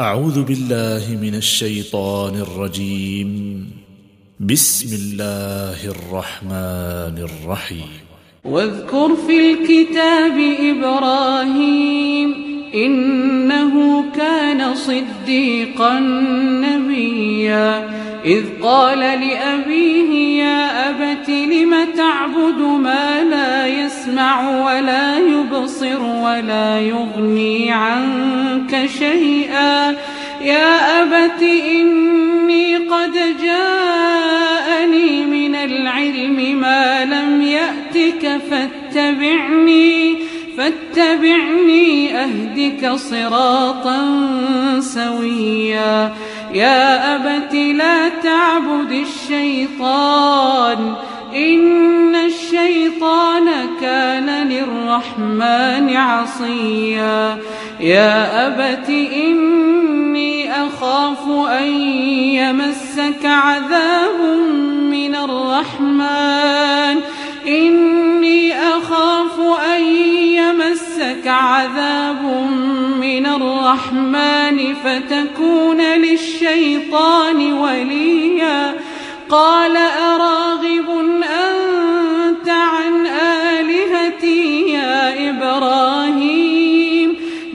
أعوذ بالله من الشيطان الرجيم. بسم الله الرحمن الرحيم. واذكر في الكتاب إبراهيم إنه كان صديقا نبيا. إذ قال لأبيه يا أبت لم تعبد ما لا يسمع ولا يبصر ولا يغني عنك شيئا. يا أبت إني قد جاءني من العلم ما لم يأتك فاتبعني فاتبعني أهدك صراطا سويا. يا أبت لا تعبد الشيطان إن الشيطان كان للرحمن عصيا. يا أبت إني أخاف أن يمسك عذاب من الرحمن. إني أخاف أن يمسك عذاب من الرحمن فتكون للشيطان وليا. قال أراغب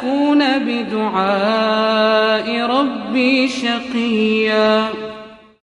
أكون بدعاء ربي شقيا.